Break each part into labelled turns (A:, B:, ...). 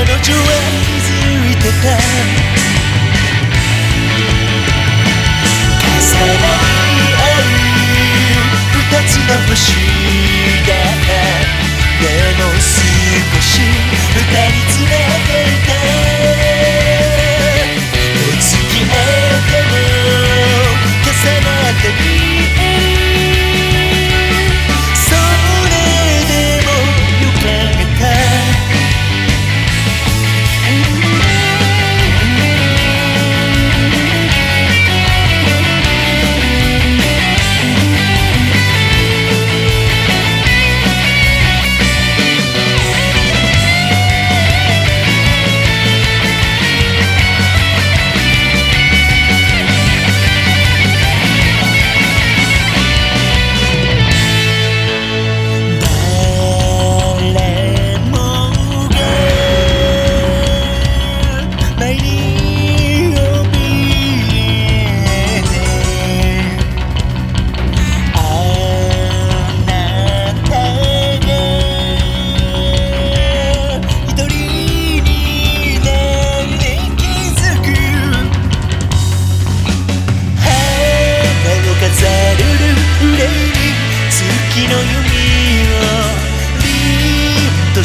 A: 彼女は気づいてた。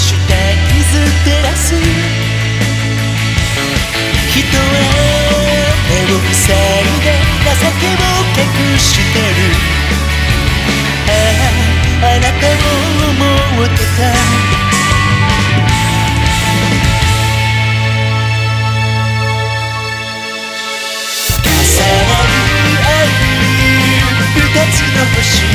A: して傷照らす人は目を塞いで情けを隠してるあああなたを思ってた重なり合う二つの星